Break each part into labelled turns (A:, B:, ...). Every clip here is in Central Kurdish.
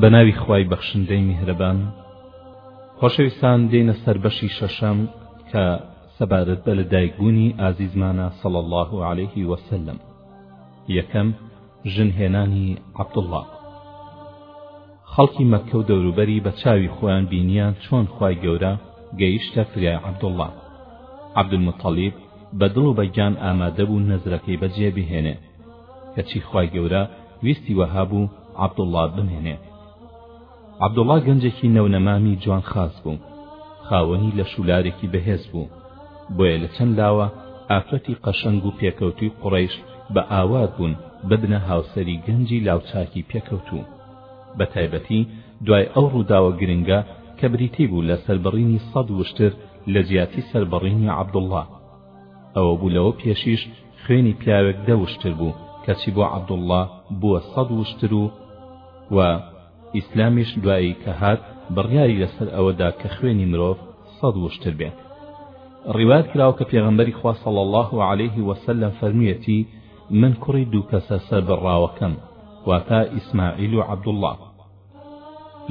A: بە ناوی خوای بەخشندەی میهرەبان خۆشەویستان دێنە سەر بەشی شەشەم کە سەبارەت بە لە دایکبوونی ئازیزمانە صلی الله عليه وسلم یەکەم ژن هێنانی عەبدوڵڵا خەڵکی مەککە و دەوروبەری بە چاوی خۆیان بینیان چۆن خوای گەورە گەیشتە فریای عەبدوڵڵا عەبدولمطەلیب بە دڵ و بە گیان ئامادە بوو نەزرەکەی بەجێ بهێنێ کەچی خوای گەورە ویستی وەها بوو عەبدوڵڵا بمێنێ عەبدوڵڵا گەنجێکی نەونەمامی جوان خاس بوو خاوەنی لە شولارێکی بەهێز بوو بۆیە لە چەند لاوە ئافرەتی قەشەنگ و پێکەوتوی قڕیش بە ئاوات بوون ببنە هاوسەری گەنجی لاوچاکی پێکەوتوو بە تایبەتی دوای ئەو ڕووداوە گرنگە کە بریتی بوو لە سەربڕینی سەد وشتر لە جیاتی سەربڕینی عەبدوڵڵا ئەوە بوو لەوە پێشیش خوێنی پیاوێک دە وشتر بوو کەچی بۆ عەبدوڵڵا بووە سەد وشتر و و ئیسلامیش دوایی کە هات بڕیاری لەسەر ئەوەدا کە خوێنی مرۆڤ سەد وشتر بێت ڕیوات کراوە کە پێغەمبەری خوا صلی الله علیه وسلم فەرموویەتی من کوڕی دوو کەسە سەربڕاوەکەم واتا ئیسماعیل و عەبدوڵڵا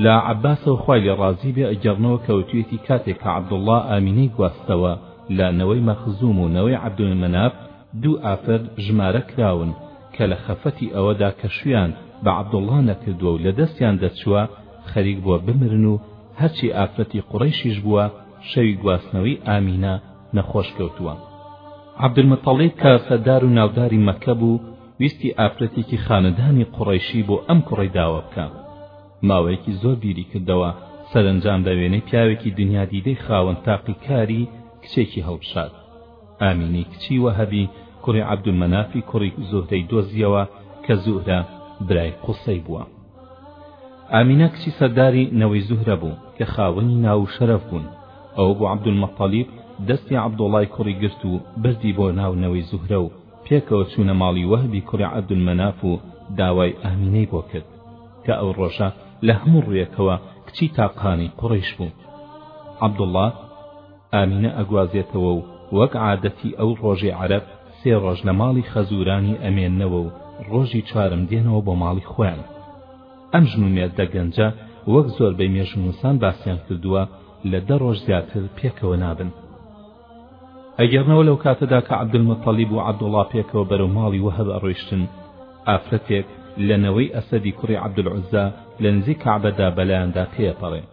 A: لە عەباسەوە خوای لێ ڕازی بێ ئەگێڕنەوە کە وتویەتی کاتێک کە عەبدوڵڵا ئامینەی گواستەوە لە نەوەی مەخزوم و نەوەی عەبدولمەناف دوو ئافرەت ژمارە کراون کە لە خەفەتی ئەوەدا کە شویان بە عەبدوڵڵا نەکردووە و لە دەستیان دەرچووە خەریک بووە بمرن و هەرچی ئافرەتی قوڕەیشیش بووە شەوی گواستنەوەی ئامینە نەخۆش کەوتووە عەبدولموتەڵیب کە سەردار و ناوداری مەککە بوو ویستی ئافرەتێکی خانەدانی قوڕەیشی بۆ ئەم کوڕەی داوا بکا ماوەیەکی زۆر بیری کردەوە سەرەنجام بە وێنەی پیاوێکی دنیا دیدەی خاوەن تاقی کاری کچێکی هەڵبشاد ئامینی کچی وەهەبی کوڕی عەبدولمەنافی کوڕی زۆهرەی دۆزیەوە کە زۆهرە برای قوسەی بووە ئامینە کچی سەرداری نەوەی زوهرە بوو کە خاوەنی ناو و شەرەف بوون ئەو بۆ عەبدولمەتەلیب دەستی عەبدوڵای کوڕی گرت و بردی بۆ ناو نەوەی زوهرە و پێکەوە چوونە ماڵی وەهبی کوڕی عەبدولمەناف و داوای ئامینەی بۆ کرد، کە ئەو ڕۆژە لە هەموو ڕوویەکەوە کچی تاقانەی قوڕەیش بوو. عەبدوڵڵا ئامینە ئەگوازێتەوە و وەک عادەتی ئەو ڕۆژەی عەرەب سێ ڕۆژ لە ماڵی خەزوورانی ئەمێننەوە و ڕۆژی چوارەم دێنەوە بۆ ماڵی خۆیان. ئەم ژن و مێردە گەنجە وەک زۆربەی مێژوونووسان باسیان کردووە لە دە ڕۆژ زیاتر پێکەوە نابن. ئەگێڕنەوە لەو کاتەدا کە عەبدولموتەڵیب و عەبدوڵڵا پێکەوە بەرەو ماڵی وەهب ئەڕۆیشتن ئافرەتێک لە نەوەی ئەسەدی کوڕی عەبدولعوزا لە نزیک کەعبەدا بەلایاندا تێئەپەڕێ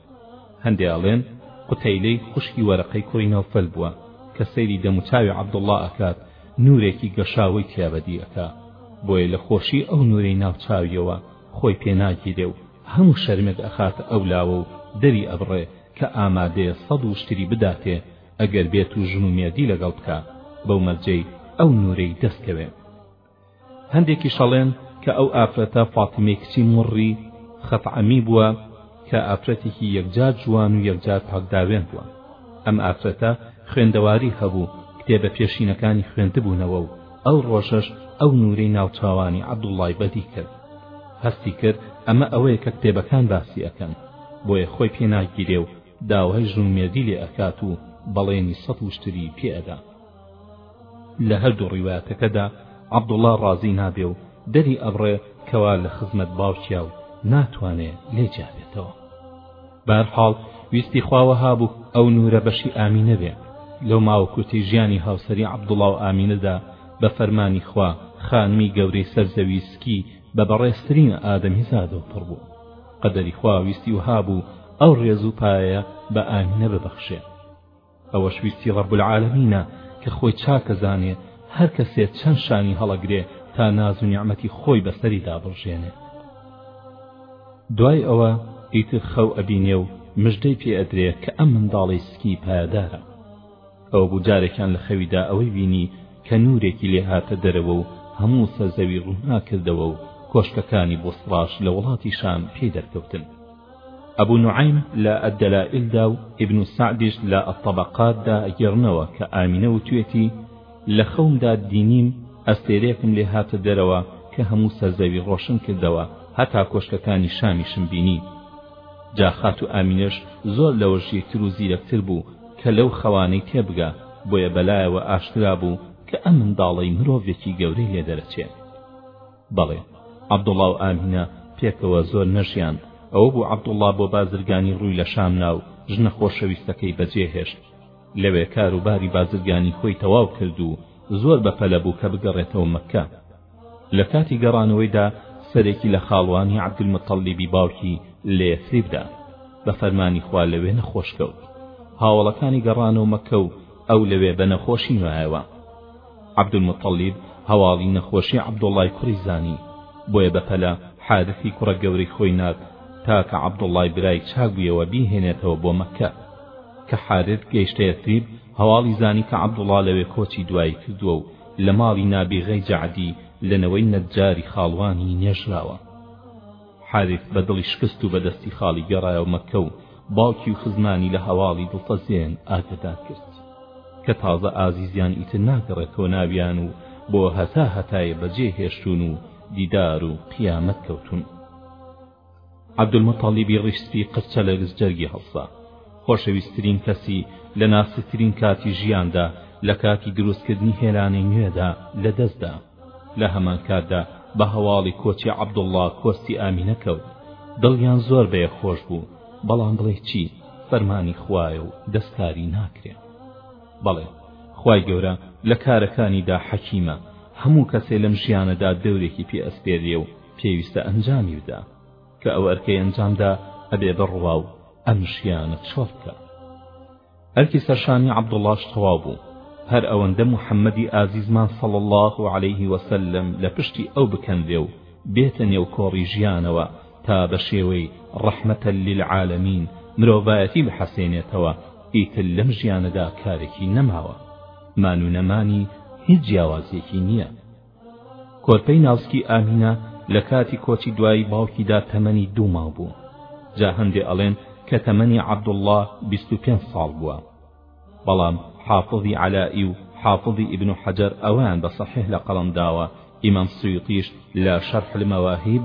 A: هەندێ ئەڵێن قوتەیلەی خوشکی وەرەقەی کوڕی نەوفەل بووە کە سەیری دەموچاوی عەبدوڵڵا ئەکات نورێکی گەشاوەی تیا بەدی ئەکا بۆیە لە خۆشی ئەو نورەی ناوچاویەوە خۆی پێناگیرێ و هەموو شەرمێک ئەخاتە ئەو لاوە و دەری ئەبڕێ کە ئامادەیە سەد وشتری بداتێ ئەگەر بێت و ژن و مێردی لەگەڵ بکا بەو مەرجەی ئەو نورەی دەست کەوێ هەندێکیش ئەڵێن کە ئەو ئافرەتە فاتیمەی کچی موڕی خەتعەمی بووە کە ئافرەتێکی یەکجار جوان و یەکجار پاکداوێن بووە ئەم ئافرەتە خوێندەواری هەبوو کتێبە پێشینەکانی خوێندبوونەوە و ئەو ڕۆژەش ئەو نورەی ناوچاوانی عەبدوڵڵای بەدی کرد هەستی کرد ئەمە ئەوەیە کە کتێبەکان باسی ئەکەن بۆیە خۆی پێ ناگیرێ و داوای ژن و مێردی لێ ئەکات و بەڵێنی سەد وشتری پێ ئەدا لە هەردوو ڕیوایەتەکەدا عەبدوڵڵا ڕازی نابێ و دەری ئەبڕێ کەوا لە خزمەت باوکیا و ناتوانێ لێ جیابێتەوە بارحاڵ ویستی خواوە هابوو ئەو نورە بەشی ئامینە بێ لەو ماوە کورتی ژیانی هاوسەری عەبدوڵڵا و ئامینەدا بە فەرمانی خوا خانمی گەورەی سەرزەوی سکی بە بەڕێزترین ئادەمیزادەوە پڕ بوو قەدەری خوا ویستی وها بوو ئەو ڕێز و پایەیە بە ئامینە ببەخشێ ئەوەش ویستی ڕەب العالمینە کە خۆی چاکە زانێ هەر کەسێ چەند شانی هەڵەگرێ تا ناز و نیعمەتی خۆی بەسەری دابڕژێنێ دوای ئەوە ئیتر خەو ئەبینێ و مژدەی پێ ئەدرێ کە ئەم منداڵی سکی پایەدارە ئەوەبوو جارێکیان لە خەویدا ئەوەی بینی کە نوورێکی لێ هاتە دەرەوە و هەموو سەر زەوی ڕووناک کردەوە و کۆشکەکانی بۆسڕاش لە وڵاتی شام پێی دەرکەوتن ئەبو نوعیم لە ئەدەلائیلدا و ئیبن سعدیش لە ئەتەبەقاتدا ئەگێڕنەوە کە ئامینە وتوێتی لە خەومدا دینیم ئەستێرەیەکم لێ هاتە دەرەوە کە هەموو سەرزەوی ڕۆشن کردەوە هەتا کۆشکەکانی شامیشم بینی جا خاتوو ئامینەش زۆر لەوە ژیرتر و زیرەکتر بوو کە لەو خەوانەی تێبگا بۆیە بەلایەوە ئاشکرا بوو کە ئەم منداڵەی مرۆڤێکی گەورەی لێ دەرەچێ بەڵێ عەبدوڵا و ئامینە پێکەوە زۆر نەژیان ئەوە بوو عەبدوڵا بۆ بازرگانی ڕووی لە شام ناو ژنە خۆشەویستەکەی بەجێ هێشت لەوێ کاروباری بازرگانی خۆی تەواو کرد و زۆر بەپەلە بوو کە بگەڕێتەوە مەککە لە کاتی گەڕانەوەیدا سەرێکی لە خاڵوانی عەبدولموتەڵیبی باوکی لە یەسریبدا بە فەرمانی خوا لەوێ نەخۆش کەوت هاوەڵەکانی گەڕانەوە مەککە و ئەو لەوێ بە نەخۆشی نوایەوە عەبدولموتەڵیب هەواڵی نەخۆشی عەبدوڵڵای کوڕی زانی بۆیە بەپەلە حارثی کوڕە گەورەی خۆی نارد تاکە عەبدوڵڵای برای چاک بوویەوە بیهێنێتەوە بۆ مەککە کە حارث گەیشتە یەسریب هەواڵی زانی کە عەبدوڵڵا لەوێ کۆچی دوایی کردووە و لە ماڵی نابیغەی جەعدی لە نەوەی نەجاری خاڵوانی نێژراوە حارث بە دڵی شکست و بە دەستی خاڵی گەڕایەوە مەککە و باوکی و خزمانی لە هەواڵی دڵتەزێن ئاگەدار کرد کە تازە ئازیزیان ئیتر ناگەڕێتەوە ناویان و بۆ هەتا هەتایە بەجێ هێشتوون و دیدار و قیامەت کەوتوون عەبدولموتەڵیبی ڕیش سپی قرچە لە جەرگی هەڵسا خۆشەویستترین کەسی لە ناسکترین کاتی ژیاندا لە کاتی دروستکردنی هێلانەی نوێدا لە دەستدا لە هەمانکاتدا بە هەواڵی کۆچی عەبدوڵڵا کۆستی ئامینە کەوت دڵیان زۆر بەیە خۆش بوو بەڵام بڵێ چی فەرمانی خوایە و دەستکاری ناکرێ بەڵێ خوای گەورە لە کارەکانیدا حەکیمە هەموو کەسێ لەم ژیانەدا دەورێکی پێ ئەسپێریێ و پێویستە ئەنجامی بدا کە ئەو ئەرکەی ئەنجامدا ئەبێ بڕوا و ئەم ژیانە چۆڵ بکە ئەرکی سەرشانی عەبدوڵڵاش تەواو بوو هەر ئەوەندە محەممەدی ئازیزمان سەڵ الله و عليه وسلم لە پشتی ئەو بکەنرێ و بێتە نێو کۆڕی ژیانەوە تا بە شێوەی ڕەحمەتە للعالمین مرۆڤایەتی بحەسێنێتەوە ئیتر لەم ژیانەدا کارێکی نەماوە مان و نەمانی هیچ جیاوازیەکی نییە کۆرپەی ناوسکی ئامینە لە کاتی کۆچی دوایی باوکیدا تەمەنی دوو مانگ بوو جا هەندێ ئەڵێن کە تەمەنی عەبدوڵڵا بیست و پێنج ساڵ بووە بەڵام حافظی عەلائی و حافظی ئیبن حەجەر ئەوەیان بە سەحیح لە قەڵەم داوە ئیمام سویوطیش لە شەرح المەواهیب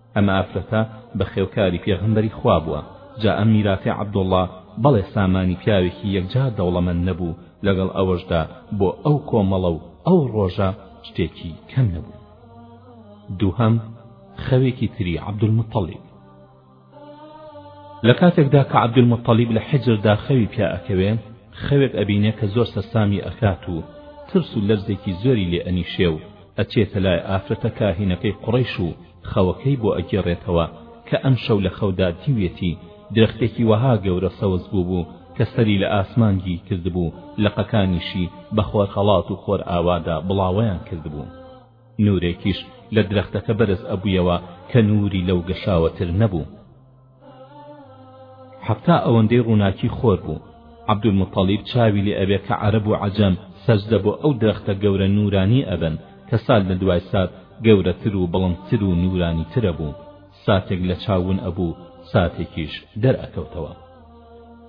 A: ئەم ئافرەتە بەخێوکاری پێغەمبەری خوا بووە جا ئەم میراتەی عەبدوڵڵا بەڵێ سامانی پیاوێکی یەکجار دەوڵەمەند نەبوو لەگەڵ ئەوەشدا بۆ ئەو کۆمەڵە و ئەو ڕۆژە شتێکی کەم نەبوو دووهەم خەوێکی تری عەبدولمتەڵیب لە کاتێکدا کە عەبدولمتەڵیب لە حجردا خەوی پیا ئەکەوێ خەوێک ئەبینێ کە زۆر سەرسامی ئەکات و ترس و لەرزێکی زۆری لێ ئەنیشێ و ئەچێتە لای ئافرەتە کاهینەکەی قوڕەیش و خەوەکەی بۆ ئەگێڕێتەوە کە ئەمشەو لە خەودا دیویەتی درەختێکی وەها گەورە سەوز بووبوو کە سەری لە ئاسمان گیر کردبوو لقەکانیشی بە خۆرهەڵات و خۆرئاوادا بڵاوەیان کردبوو نورێکیش لە درەختەکە بەرز ئەبوویەوە کە نوری لەو گەشاوەتر نەبوو حەفتا ئەوەندەی ڕووناکی خۆر بوو عەبدولموتەڵیب چاوی لێ ئەبێ کە عەرەب و عەجەم سەجدە بۆ ئەو درەختە گەورە نوورانی ئەبەن کە سات لە دوای سات گەورەتر و بڵندتر و نوورانیتر ئەبوو ساتێک لە چاو ون ئەبوو ساتێکیش دەرئەکەوتەوە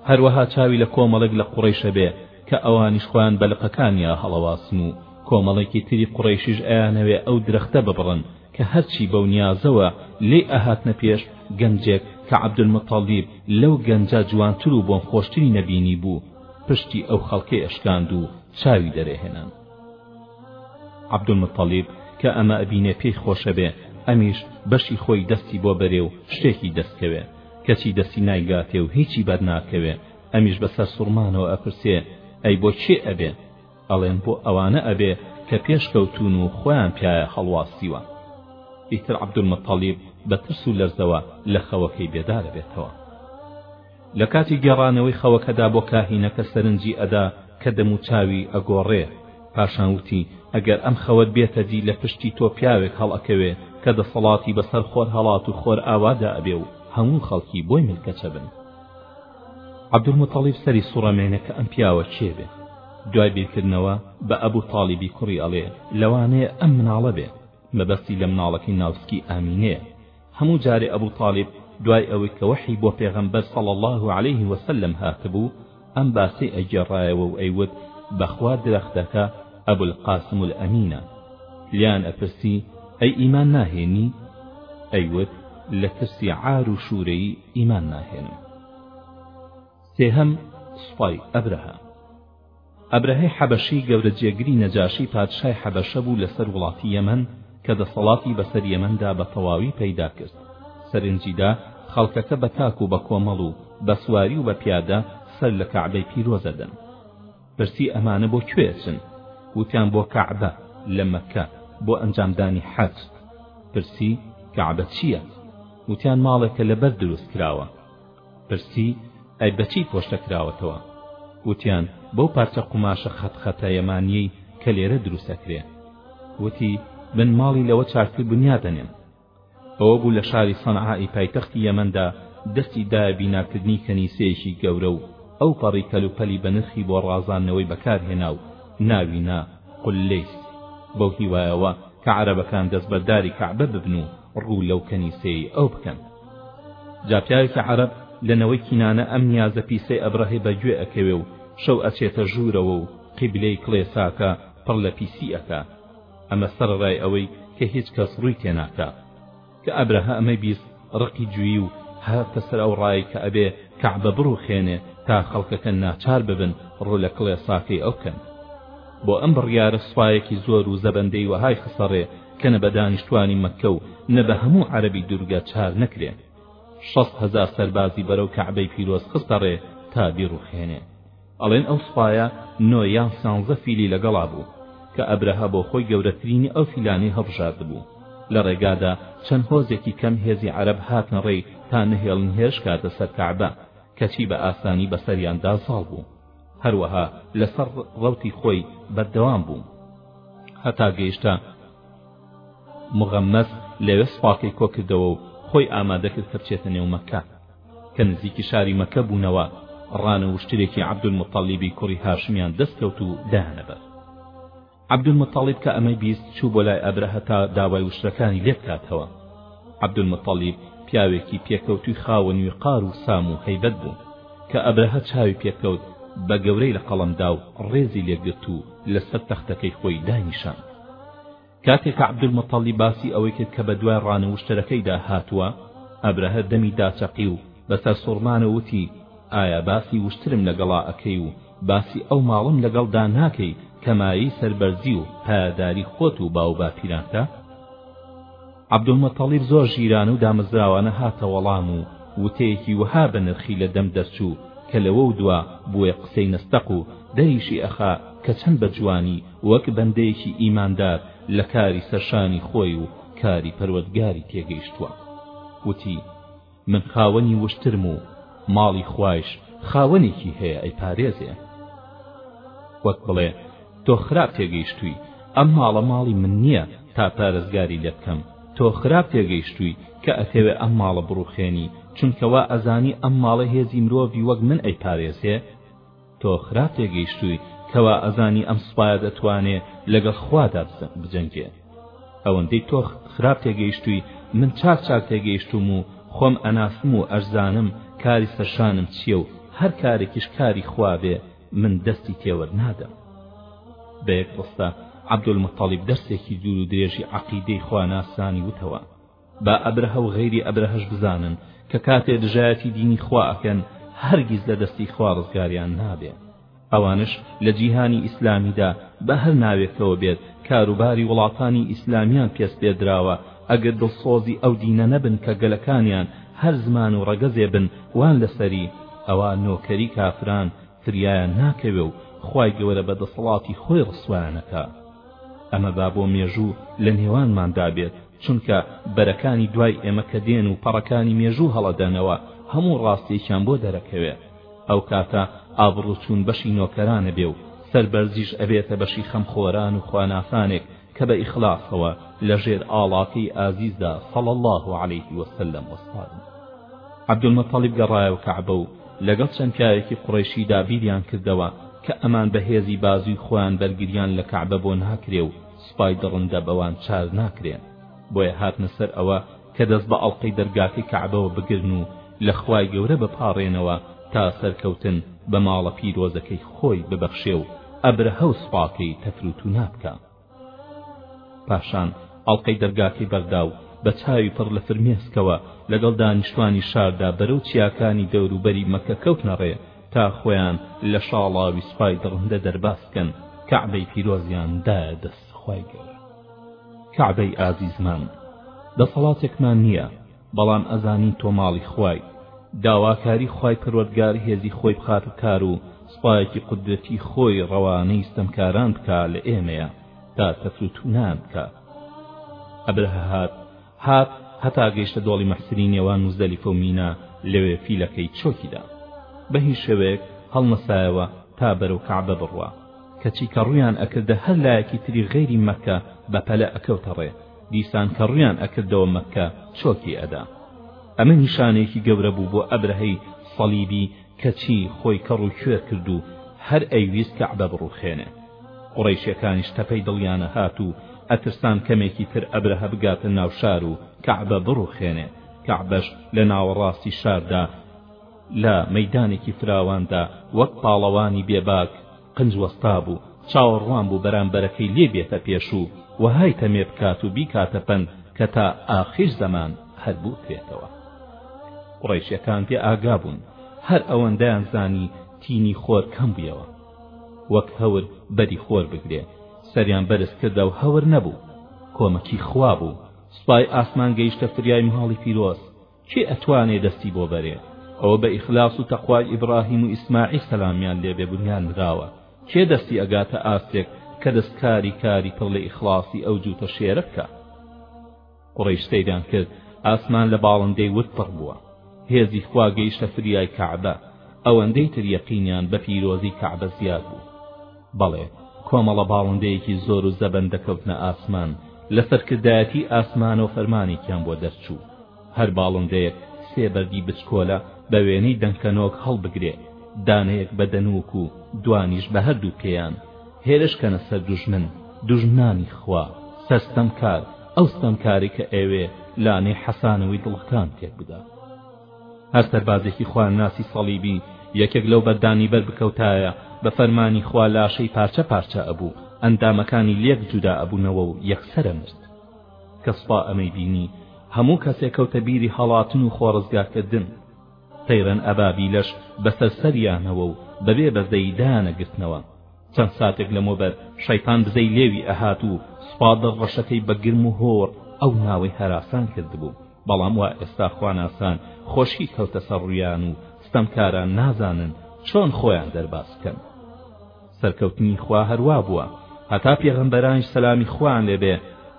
A: هەروەها چاوی لە کۆمەڵێک لە قوڕەیش ئەبێ کە ئەوانیش خۆیان بە لقەکانیا هەڵەواسن و کۆمەڵێکی تری قوڕەیشیش ئەیانەوێ ئەو درەختە ببڕن کە هەرچی بەو نیازەوە لێی ئەهاتنە پێش گەنجێک کە عەبدولموتەڵیب لەو گەنجە جوانتر و بۆنخۆشتری نەبینیبوو پشتی ئەو خەڵکەی ئەشکاند و چاوی دەرێهێنان عەبدولموتەڵیب کە ئەمە ئەبینێ پێی خۆشەبێ ئەمیش بەشی خۆی دەستی بۆ بەرێ و شتێکی دەستکەوێ کەچی دەستی نایگاتێ و هیچی بەرناکەوێ ئەمیش بە سەرسوڕمانەوە ئەپرسێ، ئەی بۆ کێ ئەبێ؟ ئەڵێن بۆ ئەوانە ئەبێ کە پێش کەوتوون و خۆیان پیایا هەڵواسیوە. ئیتر عەبدولموتەڵیب بە ترس و لەرزەوە لە خەوەکەی بێدار ئەبێتەوە. لە کاتی گێڕانەوەی خەوەکەدا بۆ کاهینەکە سەرنجی ئەدا کە دەم و چاوی ئەگۆڕێ، پاشان وتی، ئەگەر ئەم خەوەت بێتە دی لە پشتی تۆ پیاوێک هەڵئەکەوێ کە دەسەڵاتی بەسەر خۆرهەڵات و خۆرئاوادا ئەبێ و هەموو خەڵکی بۆی ملکەچە بن. عەبدولموتەڵیب سەری سوڕەمێنێ کە ئەم پیاوە کێ بێ دوای بیرکردنەوە بە ئەبوو تاڵیبی کوڕی ئەڵێ لەوانەیە ئەم مناڵە بێ مەبەستی لە مناڵەکەی ناوسکی ئامینەیە هەموو جارێ ئەبوو تاڵیب دوای ئەوەی کە وەحی بۆ پێغەمبەر صلی الله عليه وسلم هاتبوو ئەم باسی ئەگێڕایەوە و ئەیوت بەخوا درەختەکە ئەبول قاسم الامینە لیان ئەپرسی ئەی ئیمان ناهێنی ئەیوت لە ترسی عار و شوورەی ئیمان ناهێنم سێهەم سوپای ئەبرەهە ئەبرەهەی حەبەشی گەورە جێگری نەجاشی پادشای حەبەشە بوو لەسەر وڵاتی یەمەن کە دەسەڵاتی بەسەر یەمەندا بە تەواوی پەیدا کرد سەرنجیدا خەڵکەکە بە تاک و بە کۆمەڵ و بە سواری و بە پیادە سەر لە کەعبەی پیرۆزەدەن پرسی ئەمانە بۆ کوێ ئەچن وتیان بۆ کەعبە لە مەککە بۆ ئەنجامدانی حەج پرسی کەعبە چییە وتیان ماڵێکە لەبەر دروست کراوە پرسی ئەی بەچی پۆشتە کراوەتەوە وتیان بەو پارچە قوماشە خەتخەتە یەمانیەی کە لێرە دروستەکرێ وتی بن ماڵی لەوە چاکتر بنیادەنێم ئەوە بوو لە شاری سەنعائی پایتەختی یەمەندا دەستی دایە بیناکردنی کەنیسەیەکی گەورە و ئەوپەڕی کەلوپەلی بەنرخی بۆ ڕازاندنەوەی بەکارهێنا و ناوی نا، قلیس، بەو هیوایەوە کە عەرەبەکان دەستبەرداری کەعبە ببن و ڕوو لەو کەنیسەیەی ئەو بکەن. جا پیاوێکی عەرەب لە نەوەی کینانە ئەم نیازە پیسەی ئەبرەهەی بە گوێ ئەکەوێ و شەو ئەچێتە ژوورەوە و قیبلەی کڵێساکە پڕ لە پیسی ئەکا. ئەمە سەرەڕای ئەوەی کە هیچ کەس ڕووی تێناکا کە ئەبرەهە ئەمەی بیست ڕقی جویی و هاتە سەر ئەو ڕای کە ئەبێ کەعبە بڕوخێنێ تا خەڵکەکە ناچار ببن ڕوو لە کڵێساکەی ئەو کەن بۆ ئەم بڕیارە سوپایەکی زۆر و زەبەندەی وەهای خسەڕێ کە نە بە دانیشتوانی مەککە و نە بە هەموو عەرەبی دوورگە چار نەکرێ شەست هەزار سەربازی بەرەو کەعبەی پیرۆز خستە ڕێ تا بیڕوخێنێ ئەڵێن ئەو سوپایە نۆ یان سیانزە فیلی لەگەڵا بوو، کە ئەبرەهە بۆ خۆی گەورەترینی ئەو فیلانەی هەڵبژاردبوو. لە ڕێگادا چەند هۆزێکی کەم هێزی عەرەب هاتنە ڕێی تا نەهێڵن هێرش کاتە سەر کەعبە، کەچی بە ئاسانی بەسەریاندا زاڵ بوو. هەروەها لەسەر ڕەوتی خۆی بەردەوام بوو. هەتا گەیشتە مغەممەس، لەوێ سوپاکەی کۆکردەوە و خۆی ئامادە کرد کە بچێتە نێو مەککە. کە نزیکی شاری مەکە بوونەوە ڕانە وشترێکی عەبدولموتەڵیبی کوڕی هاشمیان دەست کەوت و دایانە بەر عەبدولموتەڵیب کە ئەمەی بیست چوو بۆ لای ئەبرەهە تا داوای وشترەکانی لێ بکاتەوە عەبدولموتەڵیب پیاوێکی پێکەوتوی خاوەن ویقار و سام و هەیبەت بوو کە ئەبرەهە چاوی پێکەوت بە گەورەی لە قەڵەمدا و ڕێزی لێگرت و لەسەر تەختەکەی خۆی داینیشاند کاتێ کە عەبدولموتەڵیب باسی ئەوەی کرد کە بەدوای ڕان و وشترەکەیدا هاتووە، ئەبرەهە دەمی داچەقی و بە سەرسوڕمانەوە وتی، ئایا باسی وشترم لەگەڵا ئەکەی و باسی ئەو ماڵەم لەگەڵدا ناکەی کە مایەی سەربەرزی و پایەداری خۆت و باووباپیرانتە؟ عەبدولموتەڵیب زۆر ژیرانە و دامەزراوانە هاتە وەڵام و وتەیەکی وەها بە نرخی لە دەم دەرچوو کە لەوەو دوا بووێ قسەی نەستەق و دەریشی ئەخا کە چەند بە جوانی وەک بەندەیەکی ئیماندار لە کاری سەرشانی خۆی و کاری پەروەدگاری تێگەیشتووە وتی من خاوەنی وشترم و ماڵی خوایش خاوەنێکی هەیە ئەیپارێزێ وەک بڵێ تۆ خراپ تێگەیشتووی ئەم ماڵە ماڵی من نییە تا پارێزگاری لێ بکەم تۆ خراپ تێگەیشتووی کە ئەتەوێ ئەم ماڵە بڕوخێنی چونکەوا ئەزانی ئەم ماڵە هێزی مرۆڤی وەک من ئەیپارێزێ تۆ خراپ تێگەیشتووی کەوا ئەزانی ئەم سوپایە دەتوانێ لەگەڵ خوادا بجەنگێ ئەوەندەی تۆ خراپ تێگەیشتووی من چاک چاک تێگەیشتووم و خۆم ئەناسم و ئەشزانم کاری سەرشانم چییە و هەر کارێکیش کاری خوا بێ من دەستی تێوەرنادەم بە یەک ڕستە عەبدولمەتەڵیب دەرسێکی دوور و درێژی عەقیدەی خواناسانی وتەوە با ئەبرەهە و غەیری ئەبرەهەش بزانن کە کاتێ دژایەتی دینی خوا ئەکەن هەرگیز لە دەستی خوا ڕزگاریان نابێ ئەوانش لە جیهانی ئیسلامیدا بە هەر ناوێکەوە بێت کاروباری وڵاتانی ئیسلامیان پێس پێ دراوە ئەگەر دڵسۆزی ئەو دینە نەبن کە گەلەکانیان هەر زمان و ڕەگەزێ بن وان لەسەری ئەوا نۆکەری کافران فریایان ناکەوێ و خوای گەورە بە دەسەڵاتی خۆی ڕسوایان ئەکا ئەمە با بۆ مێژوو لە نێوانماندا بێت چونکە بەرەکانی دوای ئێمە کە دێن و پەڕەکانی مێژوو هەڵەدەنەوە هەموو ڕاستێکیان بۆ دەرەکەوێ ئەو کاتە ئابڕوچوون بەشی نۆکەرانە بێ و سەربەرزیش ئەبێتە بەشی خەمخۆران و خواناسانێک کە بە ئیخلاسەوە لە ژێر ئاڵاکەی ئازیزدا صلی اللە علیه وسلم وەستاون عەبدولمەتەڵیب گەڕایەوە کەعبە و لەگەڵ چەند پیاوێکی قوڕەیشیدا بیریان کردەوە کە ئەمان بە هێزی بازووی خۆیان بەرگریان لە کەعبە بۆ ناکرێ و سوپای دڕندە بەوان چار ناکرێن بۆیە هاتنە سەر ئەوە کە دەست بە ئەڵقەی دەرگاکەی کەعبەوە بگرن و لە خوای گەورە بپاڕێنەوە تا سەرکەوتن بە ماڵە پیرۆزەکەی خۆی ببەخشێ و ئەبرەهە و سوپاکەی تەفروتونا بکا پاشان ئەڵقەی دەرگاکەی بەغدا و بە چاوی پڕ لە فرمێسکەوە لەگەڵ دانیشتوانی شاردا بەرەو چیاکانی دەوروبەری مەکە کەوتنە ڕێ تا خۆیان لە شاڵاوی سوپای دڕندە دەرباز بکەن کەعبەی پیرۆزیان دایە دەست خوای گەورە کەعبەی ئازیزمان دەسەڵاتێکمان نیە بەڵام ئەزانین تۆ ماڵی خوای داواکاری خوای پەروەردگار هێزی خۆی بخاتە کار و سپایەکی قودرەتی خۆی ڕەوانەی ستەمکاران بکا لە ئێمەیە تا تەفروتونان بکا ئەبرەهە هات هات هەتا گەیشتە دۆڵی مەحسنی نێوان موزدەلیفە و مینا لەوێ فیلەکەی چۆکی دا بە هیچ شێوەیەک هەڵنەسایەوە تا بەرەو کەعبە بڕوا کەچی کە ڕوویان ئەکردە هەر لایەکی تری غەیری مەککە بە پەلە ئەکەوتە ڕێ دیسان کە ڕوویان ئەکردەوە مەککە چۆکی ئەدا ئەمە نیشانەیەکی گەورە بوو بۆ ئەبرەهەی سەلیبی کەچی خۆی کەڕ و کوێر کرد و هەر ئەیویست کەعبە بڕوخێنێ قوڕەیشەکانیش تەپەی دڵیانە هات و ئەترسان کەمێکی تر ئەبرەهە بگاتە ناو شار و کەعبە بڕوخێنێ کەعبەش لە ناوەڕاستی شاردا لە مەیدانێکی فراواندا وەک پاڵەوانی بێباک قنج وەستابوو، چاوەڕوان بوو بەرامبەرەکەی لێ بێتە پێش و وەهای تەمێ بکات و بیکاتە پەن کە تا ئاخیر زەمان هەر بوترێتەوە. قوڕەیشەکان پێ ئاگا بوون، هەر ئەوەندەیان زانی تینی خۆر کەم بوویەوە. وەک هەور بەری خۆر بگرێ، سەریان بەرز کردە و هەور نەبوو. کۆمەکی خوا بوو. سوپای ئاسمان گەیشتە فریای ماڵی پیرۆز. کێ ئەتوانێ دەستی بۆ بەرێ ئەوە بە ئیخلاس و تەقوای ئیبراهیم و ئیسماعیل سەلامیان لێ بێ بنیان نراوە کێ دەستی ئەگاتە ئاستێک کە دەستکاری کاری پڕ لە ئیخلاسی ئەو جووتە شێرە بکە قڕیش سەیران کرد ئاسمان لە باڵندەی وت پڕ بووە هێزی خوا گەیشتە فریای کەعبە ئەوەندەی تر یەقینیان بە پیرۆزی کەعبە زیاد بوو بەڵێ، کۆمەڵە باڵندەیەکی زۆر و زەبەند دەکەوتنە ئاسمان، لە سەرکردایەتیی ئاسمانەوە فەرمانێکیان بۆ دەرچوو، هەر باڵندەیەک سێ بەردی بچکۆلە بە وێنەی دەنکەنۆک هەڵبگرێ، دانەیەک بە دەنووک و دوانیش بە هەر دوو پێیان، هێرش کەنە سەر دوژمن، دوژمنانی خوا، سەر ستەمکار، ئەو ستەمکارەی کە ئەیەوێ لانەی حەسانەوەی دڵەکان تێک بدا. هەر سەربازێکی خوانناسی سەڵیبی یەکێک لەو بەردانەی بەر بکەوتایە بە فەرمانی خوا لاشەی پارچە پارچە ئەبوو ئەندامەکانی لێک جودا ئەبوونەوە و یەکسەر ئەمرد کە سوپا ئەمەی بینی هەموو کەسێک کەوتە بیری هەڵاتن و خۆڕزگاکردن تەیرەن ئەبابیلەش بەسەر سەریانەوە و بەبێ بەزەیی دایانەگرتنەوە چەند ساتێک لەمەوبەر شەیتان بزەی لێوی ئەهات و سوپا دڕ ڕەشەکەی بە گرم و هۆڕ ئەو ناوەی هەراسان کردبوو بەڵام وا ئێستا خواناسان خۆشی کەوتە سەر ڕوویان و ستەمکاران نازانن چۆن خۆیان دەرباز بکەن سەرکەوتنی خوا هەروا بووە هەتا پێغەمبەرانیش سەلامی خوان لێبێ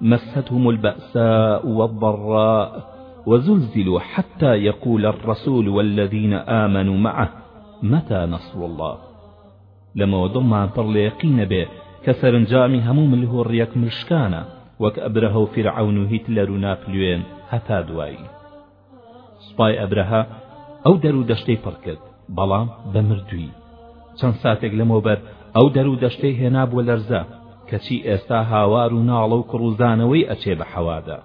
A: مستهم البأساء والضراء وزلزلوا حتى يقول الرسول والذين آمنوا معه متى نصر الله لما وضم برليقين به كسر جامي هموم الهوريك مشكانا وك أبرهو فرعون هتلر نابليون هتا دوایی سوپای ئەبرەهە ئەو دەر و دەشتەی پڕ کرد بەڵام بە مردووی چەند ساتێک لەمەوبەر ئەو دەر و دەشتەی هێنا بووە لەرزە کەچی ئێستا هاوار و ناڵە و کڕوزانەوەی ئەچێ بە حەوادا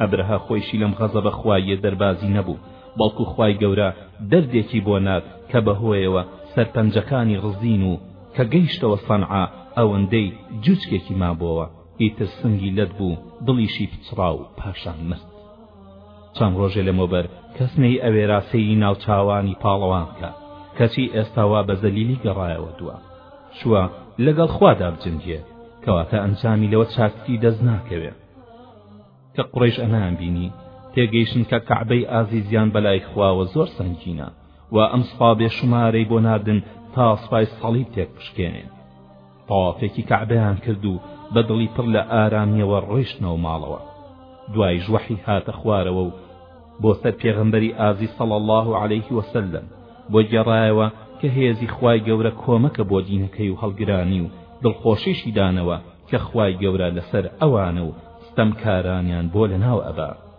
A: ئەبرەهە خۆیشی لەم غەزەبە خواییە دەربازی نەبوو بەڵکو خوای گەورە دەردێکی بۆ نارد کە بەهۆیەوە سەرپەنجەکانی ڕزین و کە گەیشتەوە سەنعا ئەوەندەی جوچکێکی مابۆوە ئیتر سنگی لەت بوو دڵیشی پچڕا و پاشان مرد چەند ڕۆژێ لەمەوبەر کەس نەیئەوێرا سەیری ناوچاوانی پاڵەوان بکا کەچی ئێستا وا بە زەلیلی گەڕایەوە دوا چووە لەگەڵ خوادا بجنگێ کەواتە ئەنجامی لەوە چاکتری دەست ناکەوێ کە قڕیش ئەنان بینی تێگەیشتن کە کەعبەی ئازیزیان بەلای خواوە زۆر سەنگینە و ئەم سپا بێشمارەی بۆ ناردن تا سپای سەڵیب تێک بشکێنێ تەوافێکی کەعبەیان کرد و بە دڵی پڕ لە ئارامیەوە ڕۆیشتنەوە ماڵەوە دوایش وەحی هاتە خوارەوە و بۆ سەر پێغەمبەری ئازی صلی الله علیه وسلم بۆ گێڕایەوە کە هێزی خوای گەورە کۆمەکە بۆ دینەکەی و هەڵگرانی و دڵخۆشیشی دانەوە کە خوای گەورە لەسەر ئەوانە و ستەمکارانیان بۆ لەناو ئەبا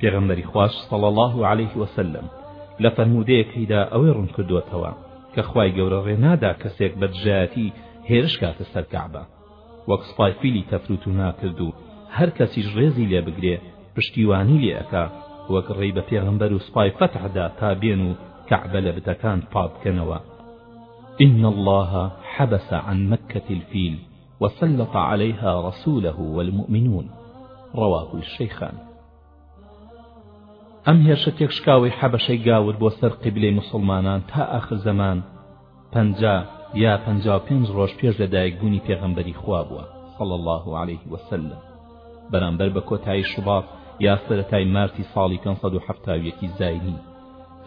A: پێغەمبەری خواش صلی الله علیه وسلم لە فەرموودەیەکیدا ئەوەی ڕوون کردووەتەوە کە خوای گەورە ڕێنادا کەسێک بە دژایەتی هێرش کاتە سەر کەعبە وەک سپای فیلی تەفروت و ناکرد و هەر کەسیش ڕێزی لێ بگرێ پشتیوانی لێ ئەکا وەک ڕێی بە پێغەمبەر و سپای فەتحدا تا بێن و کەعبە لە بتەکان پاک بکەنەوە إن الله حبس عن مكة الفيل وسلط عليها رسوله والمؤمنون رواه الشيخان ئەم هێرشە تێکشکاوەی حەبەشەی گاور بۆ سەر قیبلەی موسڵمانان تا ئاخر زەمان پەنجا یا پەنجا و پێنج ڕۆژ پێش لەدایکبوونی پێغەمبەری خوا بووە صلى الله عليه وسلم بەرامبەر بە کۆتایی شوباط یا سەرەتای مارتی ساڵی 570 زایینی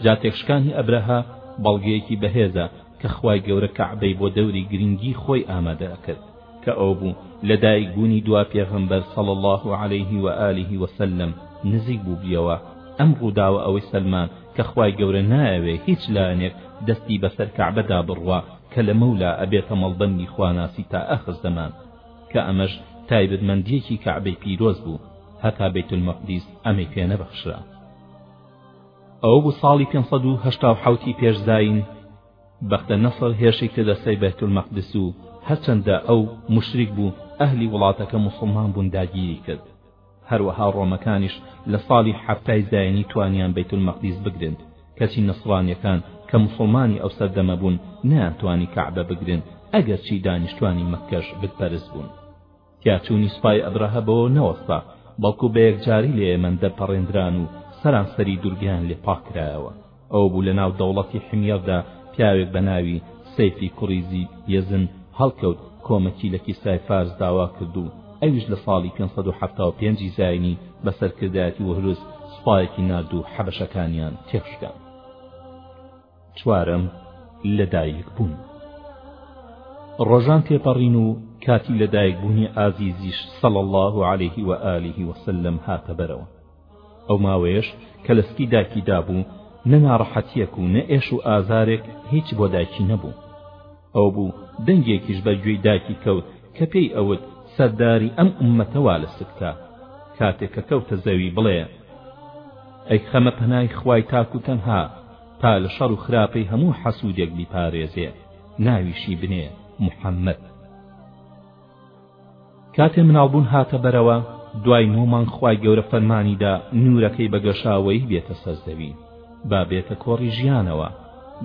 A: جا تێکشکانی ئەبرەها بەڵگەیەکی بەهێزە کە خوای گەورە کەعبەی بۆ دەوری گرنگی خۆی ئامادە ئەکرد کە ئەوبوو لە دایک بوونی دوا پێغەمبەر صلی اللە علیه و آله و سلم نزیک بووبیەوە ئەم ڕووداوە ئەوەی سەلماند کە خوای گەورە نایەوێ هیچ لایەنێک دەستی بەسەر کەعبەدا بڕوا کە لەمەولا ئەبێتە مەڵبەندی خواناسی تا ئاخر زەمان کە ئەمەش تایبەتمەندیەکی کەعبەی پیرۆز بوو هەتا بەیت المقدیس ئەمەی پێ نەبەخشرا ئەوە بوو ساڵی پێنج سەد و هەشتا و حەوت ی پێش زایین بەختە نەسڕ هێرشی کردە سەر بەیتولمەقدس و هەرچەندە ئەو موشریک بوو ئەهلی وڵاتەکە موسڵمان بوون داگیری کرد هەروەها ڕۆمەکانیش لە ساڵی حەفتای زایینی توانیان بەیتولمەقدس بگرن کەچی نەسڕانیەکان کە موسڵمانی ئەو سەردەمە بوون نەیانتوانی کەعبە بگرن ئەگەرچی دانیشتوانی مەککەش بتپەرست بوون تیاچوونی سوپای ئەبرەهە بەوە نەوەستا، بەڵکو بە یەکجاری لە یەمەن دەرپەڕێندران و سەرانسەری دورگەیان لێ پاککرایەوە. ئەوە بوو لەناو دەوڵەتی حیمیەڕدا پیاوێک بە ناوی سەیفی کوڕی زی یەزن هەڵکەوت، کۆمەکی لە کیسرای فارس داوا کرد و ئەویش لە ساڵی پێنج سەد و حەفتا و پێنج ی زاینی بە سەرکردایەتی وهرس سوپایەکی نارد و حەبەشەکانیان تێکشکاند. چوارەم، لەدایکبوون. ڕۆژان تێپەڕین و کاتی لەدایکبوونی ئازیزیش صلی اللە علیه و آله و سلم هاتە بەرەوە. ئەو ماوەیەش کە لە سکی دایکی دابوو، نە ناڕەحەتییەک و نە ئێش و ئازارێک هیچ بۆ دایکی نەبوو. ئەو بوو دەنگێکیش بە گوێی دایکی کەوت کە پێی ئەوت سەرداری ئەم ئوممەتە وا لە سکتە کاتێک کە کەوتە زەوی بڵێ ئەیخەمە پەنای خوای تاک و تەنها تا لە شەڕ و خراپەی هەموو حەسوودێک بیپارێزێ ناویشی بنێ محەممەد کاتێ مناڵبوون هاتە بەرەوە دوای نۆ مانگ خوای گەورە فەرمانی دا نوورەکەی بە گەشاوەیی بێتە سەر زەوی با بێتە کۆڕی ژیانەوە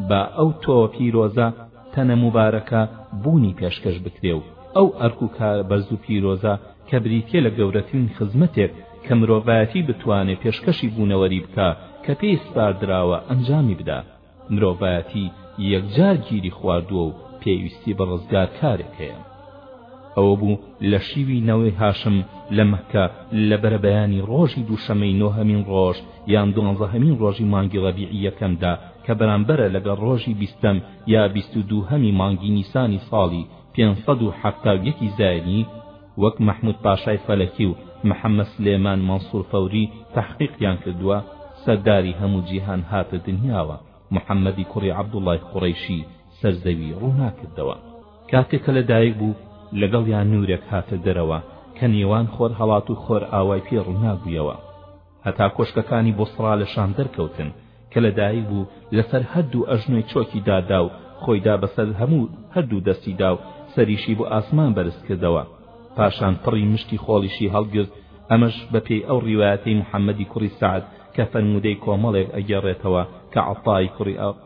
A: با ئەو تۆوە پیرۆزە تەنە موبارەکە بوونی پێشکەش بکرێ و ئەو ئەرک و کارە بەرز و پیرۆزە کە بریتیە لە گەورەترین خزمەتێک کە مرۆڤایەتی بتوانێ پێشکەشی بوونەوەری بکا کە پێی سپاردراوە ئەنجامی بدا مرۆڤایەتی یەکجار گیری خواردووە و پێویستی بە ڕزگارکارێک هەیە. ئەوە بوو لە شیوی نەوەی هاشم لە مەککە لە بەرەبەیانی ڕۆژی دووشەمەی نۆهەمین ڕۆژ یان دوانزەهەمین ڕۆژی مانگی ڕەبیعی یەکەمدا کە بەرامبەرە لەگەڵ ڕۆژی بیستەم یا بیست و دووهەمی مانگی نیسانی ساڵی پێنج سەد و حەفتا و یەکی زایینی وەک مەحمود پاشای فەلەکی و محەمەد سلێمان مەنسور فەوری تەحقیقیان کردووە سەرداری هەموو جیهان هاتە دنیاوە محەمەدی کوڕی عەبدوڵای قوڕەیشی سەر زەوی ڕووناکردەوە کاتێ کە لەدایک بوو لەگەڵیا نورێک هاتە دەرەوە کە نێوان خۆرهەڵات و خۆرئاوای پێ ڕوونابوویەوە. هەتا کۆشکەکانی بۆسڕا لە شام دەرکەوتن کە لەدایک بوو لەسەر هەردوو ئەژنۆی چۆکی دادا و خۆی دا بەسەر هەموو هەردوو دەستیدا و سەریشی بۆ ئاسمان بەرز کردەوە پاشان پڕی مشتی خۆڵیشی هەڵگرت ئەمەش بەپێی ئەو ڕیوایەتەی محەممەدی کوڕی سەعد کە فەرموودەی کۆمەڵێک ئەگێڕێتەوە کە عەتای کوڕی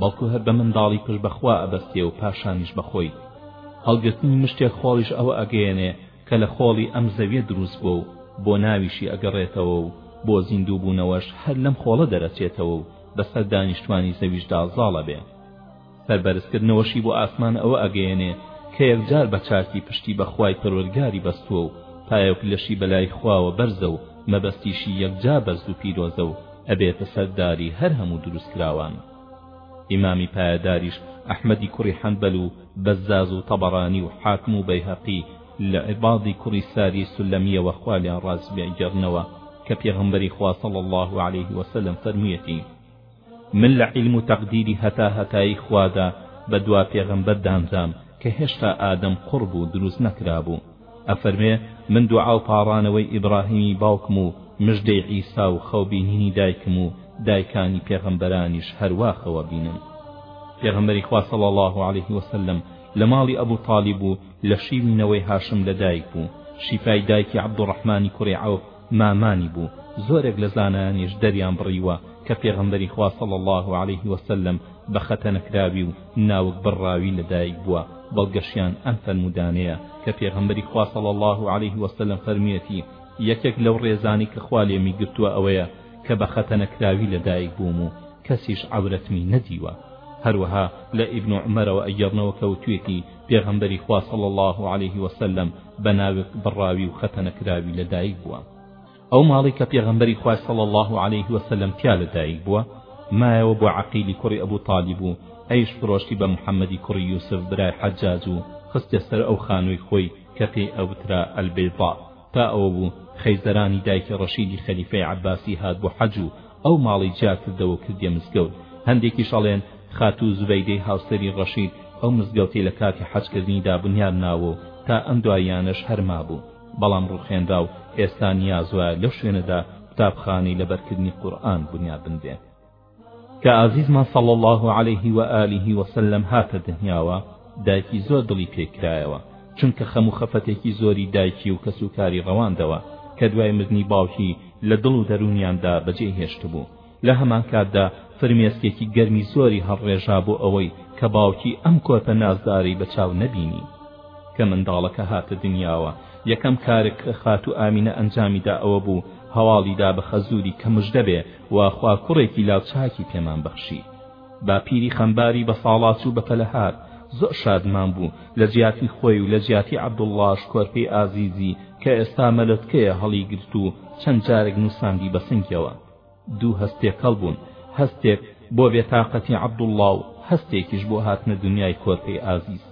A: بەڵکو هەر بە منداڵی پشت بە خوا ئەبەستێ و پاشانیش بە خۆی هەڵگرتنی مشتێک خۆڵیش ئەوە ئەگەیەنێ کە لە خۆڵی ئەم زەویە دروست بووە و بۆ ناویشی ئەگەڕێتەوە و بۆ زیندوو بوونەوەش هەر لەم خۆڵە دەرەچێتەوە و بەسەر دانیشتوانی زەویشدا زاڵ ئەبێ سەربەرزکردنەوەشی بۆ ئاسمان ئەوە ئەگەیەنێ کە یەکجار بە چاکی پشتی بە خوای پەروەردگاری بەستووە و پایەوپلەشی بەلای خواوە بەرزە و مەبەستیشی یەکجا بەرز و پیرۆزە و ئەبێتە سەرداری هەر هەموو دروستکراوان ئیمامی پایەداریش ئەحمەدی کوڕی حەنبەل و بەزاز و تەبەرانی و حاکم و بەیهەقی لە عبادی کوڕی ساری سلەمیەوە خوا لێیان ڕازی بێ ئەگەڕنەوە کە پێغەمبەری خوا صلی الله علیه وسلم فەرموویەتی من لە عیلم و تەقدیری هەتا هەتایی خوادا بە دوا پێغەمبەر دانرام کە هێشتا ئادەم قوڕ بوو دروست نەکرابوو ئەفەرمێ من دوعا و پاڕانەوەی ئیبڕاهیمی باوکم و مژدەی عیسا و خەو بینینی دایکم و دایکانی پێغەمبەرانیش هەر وا خەوە بینم پێغەمبەری خوا صلی الله علیه وسلم لە ماڵی ئەبو طالیب و لە شیوی نەوەی هاشم لەدایک بوو شیفای دایکی عەبدوڕەحمانی کوڕی عەوف مامانی بوو زۆرێک لە زانایانیش دەریان بڕیوە کە پێغەمبەری خوا صلی اللە علیه و سلم بە خەتەنەکراوی و ناوک بڕراوی لە دایک بووە بەڵگەشیان ئەم فەرموودانەیە کە پێغەمبەری خوا صلی اللە علیه و سلم فەرموویەتی یەکێک لەو ڕێزانەی کە خوا لێمی گرتووە ئەوەیە کە بە خەتەنەکراوی لە دایک بووم و کەسیش عەورەتمی نەدیوە هەروەها لە ئیبن عومەرەوە ئەگەڕنەوە کەوتوێتی پێغەمبەری خوا صلی اللە علیه وسلم بە ناوک بڕاوی و خەتەنە کراوی لە دایک بووە ئەو ماڵی کە پێغەمبەری خوا صلی اللە علیه وسلم تیا لە دایک بووە مایەوە بۆ عەقیلی کوڕی ئەبو طالیب و ئەیش فرۆشتی بە محەممەدی کوڕی یوسف برای حەجاج و خستە سەر ئەو خانووی خۆی کە پێی ئەوترا ئەلبەیضا تا ئەوە بوو خەیزەرانی دایکی ڕەشیدی خەلیفەی عەباسی هات بۆ حەج و ئەو ماڵی جیا کردەوە و کردیە مزگەوت هەندێکیش ئەڵێن خاتوو زوبەیدەی هاوسەری ڕەشید ئەو مزگەوتەی لە کاتی حەجکردنیدا بنیاد ناوە و تا ئەم دواییانەش هەر مابوو بەڵام ڕووخێنرا و ئێستا نیاز وایە لەو شوێنەدا قوتابخانەی لەبەرکردنی قورئان بنیاد بنرێ کە ئازیزمان صلی الله علیه و آله و سلم هاتە دنیاوە دایکی زۆر دڵی پێ کرایەوە چونکە خەم و خەفەتێکی زۆری دایکی و کەس و کاری ڕەواندەوە کە دوای مردنی باوکی لە دڵ و دەروونیاندا بەجێ هێشتبوو لە هەمان کاتدا فرمێسکێکی گەرمی زۆری هەڵڕێژا بۆ ئەوەی کە باوکی ئەم کۆرپە نازدارەی بە چاو نەبینی کە منداڵەکە هاتە دنیاوە یەکەم کارێک کە خاتوو ئامینە ئەنجامیدا ئەوە بوو هەواڵیدا بە خەزووری کە مژدەبێ و خوا کوڕێکی لاوچاکی پێمان بەخشی باپیری خەمباری بەساڵاچو و بەپەلەهات زۆر شادمان بوو لە جیاتی خۆی و لە جیاتی عەبدوڵڵاش کۆرپەی ئازیزی کە ئێستا مەلەتکەیە هەڵیگرت و چەند جارێک نووساندی بەسنگیەوە دوو هەست تێکەڵ بوون هەستێک بۆ بێتاقەتی عەبدوڵڵا و هەستێکیش بۆ هاتنە دنیای کۆرپەی ئازیز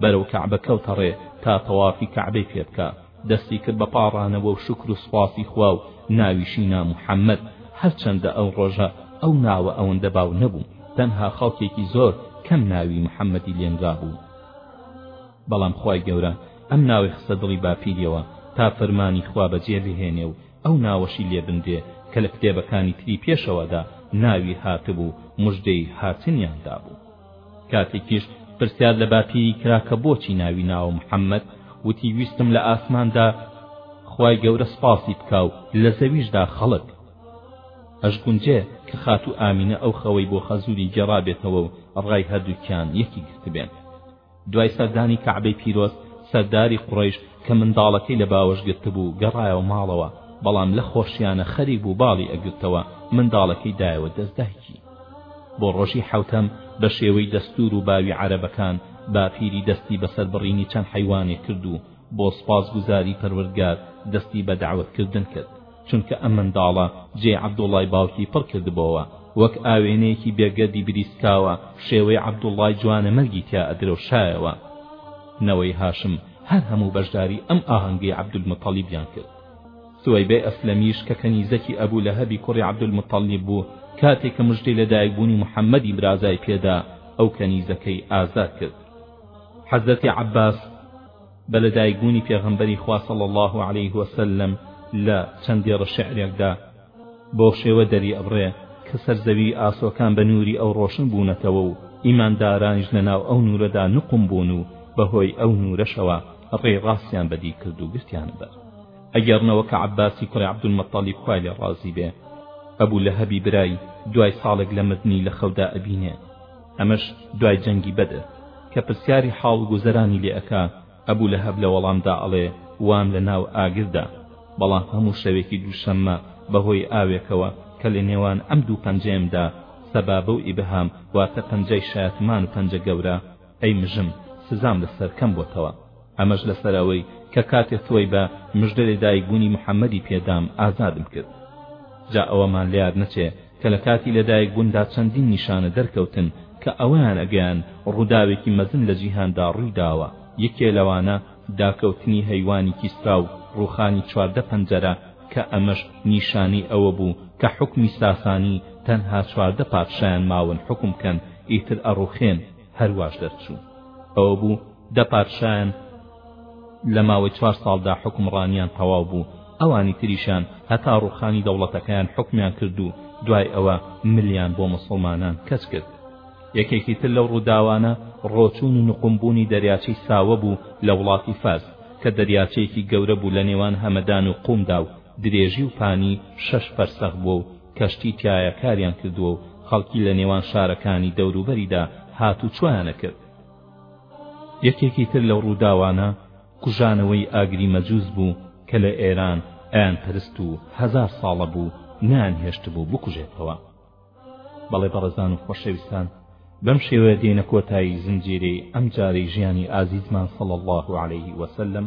A: بەرەو کەعبە کەوتەڕێ تا تەوافی کەعبەی پێبکا دەستی کرد بە پاڕانەوە و شوکر و سوپاسی خوا و ناویشی نا محەممەد، هەرچەندە ئەو ڕۆژە ئەو ناوە ئەوەندە باو نەبوو، تەنها خەڵکێکی زۆر کەم ناوی محەممەدی لێ نرابوو. بەڵام خوای گەورە ئەم ناوەی خستە دڵی باپیریەوە تا فەرمانی خوا بەجێ بهێنێ و ئەو ناوەشی لێ بنرێ کە لە کتێبەکانی تری پێشەوادا ناوی هاتبوو، موژدەی هاتنیان دابوو. کاتێکیش پرسیار لە باپیری کرا کە بۆچی ناوی ناوە محەممەد وتی ویستم لە ئاسماندا خوای گەورە سپاسی بکا و لە زەویشدا خەڵک ئەشگونجێ کە خاتوو ئامینە ئەو خەوەی بۆ خەزووری گێڕابێتەوە و ڕای هەردووکیان یەکی گرتبێن دوای سەردانی کەعبەی پیرۆز سەرداری قوڕەیش کە منداڵەکەی لە باوەش گرتبوو گەڕایەوە ماڵەوە بەڵام لە خۆشیانە خەریک بوو باڵی ئەگرتەوە منداڵەکەی دایەوە دەست دایکی بۆ ڕۆژی حوتەم بە شێوەی دەستور و باوی عەرەبەکان باپیری دەستی بەسەر بڕینی چەند حیوانێک کرد و بۆ سوپاسگوزاری پەروەردگار دەستی بە دەعوەت کردن کرد چونکە ئەم منداڵە جێی عەبدوڵڵای باوکی پڕ کردبۆوە وەک ئاوێنەیەکی بێگەردی بریسکاوە شێوەی عەبدوڵڵای جوانەمەرگی تیا ئەدرەوشایەوە نەوەی هاشم هەر هەموو بەشداری ئەم ئاهەنگەی عەبدولمەتەڵیبیان کرد سوەیبەی ئەسلەمیش کە کەنیزەکی ئەبوو لە هەبی کوڕی عەبدولمەتەڵیب بوو کاتێک کە مژدەی لەدایکبوونی محەممەدی برازای پێدا ئەو کەنیزەکەی ئازاد کرد حەزرەتی عەباس بە لەدایکبوونی پێغەمبەری خوا صلی الله علیه وسلم لە چەند دێڕە شعرێکدا بەو شێوە دەری ئەبڕێ کە سەرزەوی ئاسۆکان بە نووری ئەو ڕۆشن بوونەتەوە و ئیماندارانیش لەناو ئەو نورەدا نقم بوون و بەهۆی ئەو نورەشەوە ڕێ ڕاستیان بەدی کرد و گرتیانە بەر ئەگەڕنەوە کە عباسی کوڕی عبدولمەتەڵیب خوای لێ ڕازی بێ ئەبوو لە هەبی برای دوای ساڵێک لە مردنی لە خەودا ئەبینێ ئەمەش دوای جەنگی بەدر کە پرسیاری حاڵ و گوزەرانی لێ ئەکا ئەبو لەهەب لە وەڵامدا ئەڵێ وام لە ناو ئاگردا بەڵام هەموو شەوێکی دووشەممە بەهۆی ئاوێکەوە کە لە نێوان ئەم دوو پەنجەیەمدا سەبابە و ئیبهام واتە پەنجەی شایەتمان و پەنجە گەورە ئەی مژم سزام لەسەر کەم بۆتەوە ئەمەش لەسەر ئەوەی کە کاتێ تۆی بە مژدە لە دایک بوونی محمدی پێدام ئازادم کرد جا ئەوەمان لەیاد نەچێ کە لە کاتی لە دایک بووندا چەندین نیشانە دەرکەوتن کە ئەوەیان ئەگەیان ڕووداوێکی مەزن لە جیهاندا ڕووی داوە یەکێ لەوانە داکەوتنی هەیوانی کیسرا و ڕووخانی چواردە پەنجەرە کە ئەمەش نیشانەی ئەوە بوو کە حوکمی ساسانی تەنها چواردە پادشایان ماون حوکم کەن ئیتر ئەڕوخێن هەر واش دەرچوو ئەوە بوو دە پادشایان لە ماوەی چوار ساڵدا حکومڕانیان تەواو بوو ئەوانی تریشان هەتا ڕوخانی دەوڵەتەکەیان حکمیان کرد و دوای ئەوە ملیان بۆ مسلمانان کەچ کرد یەکێکی تر لەو ڕووداوانە ڕۆچون و نقمبوونی دەریاچەی ساوە بوو لە وڵاتی فارس کە دەریاچەیەکی گەورە بوو لە نێوان هەمەدان و قومدا و درێژی و پانی شەش فەرسەخ بوو و کەشتی تیایا کاریان کردووە و خەڵکی لە نێوان شارەکانی دەوروبەریدا هاتوچۆیانە کرد. یەکێکی تر لەو ڕووداوانە کوژانەوەی ئاگری مەجوس بوو کە لە ئێران ئەیان پەرست و هەزار ساڵە بوو نەیان هێشتبوو بکوژێتەوە. بەڵێ بەڕێزان و خۆشەویستان بەم شێوەیە دێنە کۆتایی زنجیرەی ئەمجارەی ژیانی ئازیزمان صلی اللە علیه وسلم